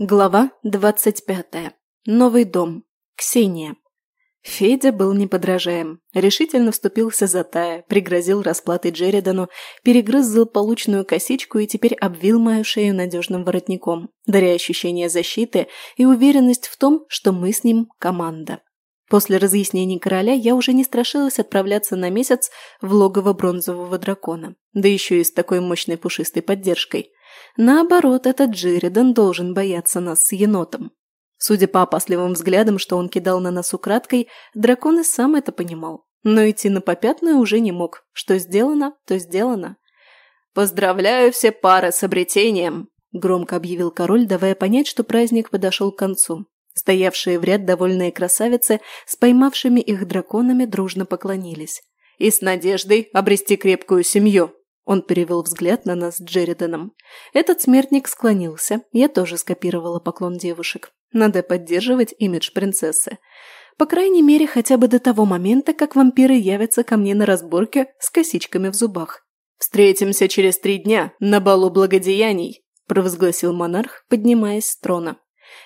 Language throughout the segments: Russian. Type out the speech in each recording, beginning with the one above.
Глава двадцать пятая. Новый дом. Ксения. Федя был неподражаем. Решительно вступился за Тая, пригрозил расплатой Джеридану, перегрыз злополучную косичку и теперь обвил мою шею надежным воротником, даря ощущение защиты и уверенность в том, что мы с ним команда. После разъяснений короля я уже не страшилась отправляться на месяц в логово бронзового дракона, да еще и с такой мощной пушистой поддержкой – Наоборот, этот Джеридан должен бояться нас с енотом. Судя по опасливым взглядам, что он кидал на нас украдкой, дракон и сам это понимал. Но идти на попятную уже не мог. Что сделано, то сделано. «Поздравляю все пары с обретением!» – громко объявил король, давая понять, что праздник подошел к концу. Стоявшие в ряд довольные красавицы с поймавшими их драконами дружно поклонились. «И с надеждой обрести крепкую семью!» Он перевел взгляд на нас с Джериданом. Этот смертник склонился, я тоже скопировала поклон девушек. Надо поддерживать имидж принцессы. По крайней мере, хотя бы до того момента, как вампиры явятся ко мне на разборке с косичками в зубах. «Встретимся через три дня на балу благодеяний», – провозгласил монарх, поднимаясь с трона.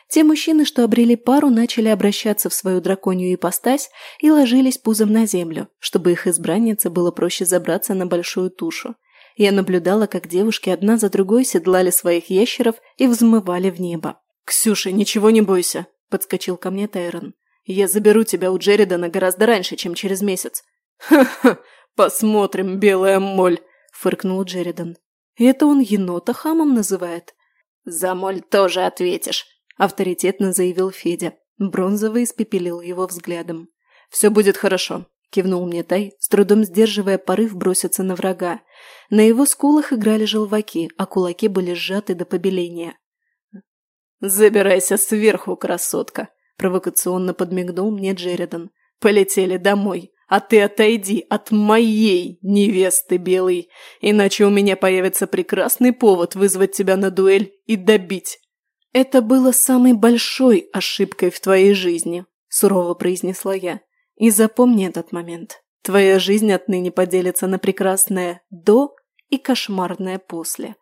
Те мужчины, что обрели пару, начали обращаться в свою драконью ипостась и ложились пузом на землю, чтобы их избраннице было проще забраться на большую тушу. Я наблюдала, как девушки одна за другой седлали своих ящеров и взмывали в небо. «Ксюша, ничего не бойся», – подскочил ко мне Тайрон. «Я заберу тебя у Джеридана гораздо раньше, чем через месяц». «Ха-ха, посмотрим, белая моль», – фыркнул Джеридан. «Это он енота хамом называет?» «За моль тоже ответишь», – авторитетно заявил Федя. Бронзовый испепелил его взглядом. «Все будет хорошо. – кивнул мне Тай, с трудом сдерживая порыв броситься на врага. На его скулах играли желваки, а кулаки были сжаты до побеления. «Забирайся сверху, красотка!» – провокационно подмигнул мне Джеридан. «Полетели домой, а ты отойди от моей невесты белой, иначе у меня появится прекрасный повод вызвать тебя на дуэль и добить». «Это было самой большой ошибкой в твоей жизни», – сурово произнесла я. И запомни этот момент. Твоя жизнь отныне поделится на прекрасное «до» и кошмарное «после».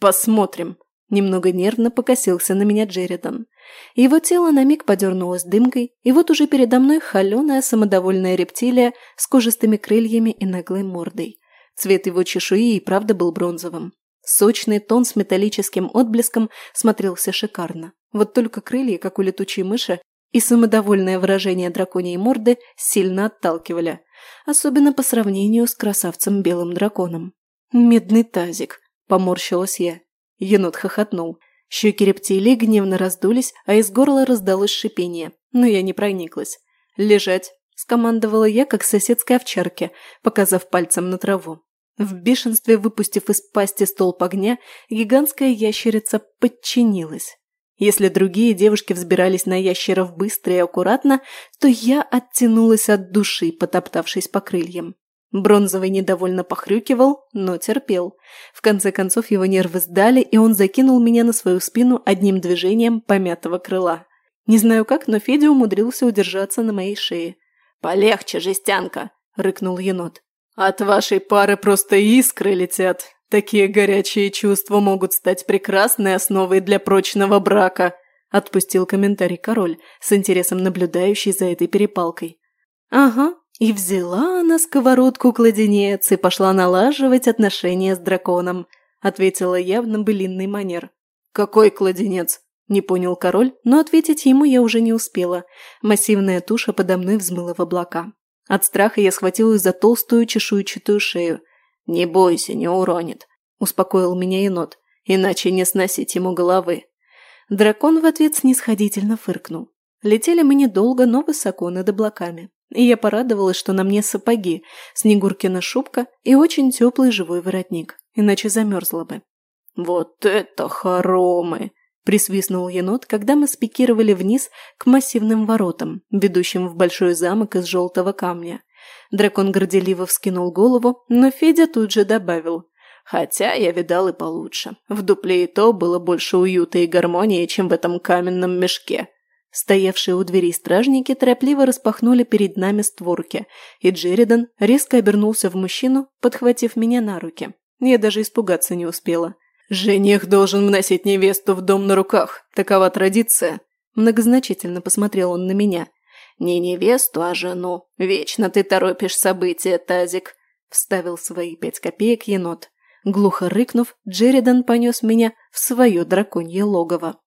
Посмотрим. Немного нервно покосился на меня Джеридан. Его тело на миг подернулось дымкой, и вот уже передо мной холеная самодовольная рептилия с кожистыми крыльями и наглой мордой. Цвет его чешуи и правда был бронзовым. Сочный тон с металлическим отблеском смотрелся шикарно. Вот только крылья, как у летучей мыши, и самодовольное выражение драконьей морды сильно отталкивали, особенно по сравнению с красавцем белым драконом. «Медный тазик», – поморщилась я. Енот хохотнул. Щеки рептилии гневно раздулись, а из горла раздалось шипение, но я не прониклась. «Лежать», – скомандовала я, как соседской овчарке, показав пальцем на траву. В бешенстве выпустив из пасти столб огня, гигантская ящерица подчинилась. Если другие девушки взбирались на ящеров быстро и аккуратно, то я оттянулась от души, потоптавшись по крыльям. Бронзовый недовольно похрюкивал, но терпел. В конце концов его нервы сдали, и он закинул меня на свою спину одним движением помятого крыла. Не знаю как, но Федя умудрился удержаться на моей шее. «Полегче, жестянка!» – рыкнул енот. «От вашей пары просто искры летят!» Такие горячие чувства могут стать прекрасной основой для прочного брака», – отпустил комментарий король, с интересом наблюдающий за этой перепалкой. «Ага, и взяла она сковородку-кладенец и пошла налаживать отношения с драконом», – ответила я в набылинный манер. «Какой кладенец?» – не понял король, но ответить ему я уже не успела. Массивная туша подо мной взмыла в облака. От страха я схватилась за толстую чешуйчатую шею – «Не бойся, не уронит», – успокоил меня енот, «иначе не сносить ему головы». Дракон в ответ снисходительно фыркнул. Летели мы недолго, но высоко над облаками. И я порадовалась, что на мне сапоги, Снегуркина шубка и очень теплый живой воротник, иначе замерзла бы. «Вот это хоромы!» – присвистнул енот, когда мы спикировали вниз к массивным воротам, ведущим в большой замок из желтого камня. Дракон горделиво вскинул голову, но Федя тут же добавил. Хотя я видал и получше. В дупле и то было больше уюта и гармонии, чем в этом каменном мешке. Стоявшие у двери стражники торопливо распахнули перед нами створки, и Джеридан резко обернулся в мужчину, подхватив меня на руки. Я даже испугаться не успела. «Жених должен вносить невесту в дом на руках. Такова традиция». Многозначительно посмотрел он на меня. «Не невесту, а жену. Вечно ты торопишь события, Тазик», – вставил свои пять копеек енот. Глухо рыкнув, Джеридан понес меня в свое драконье логово.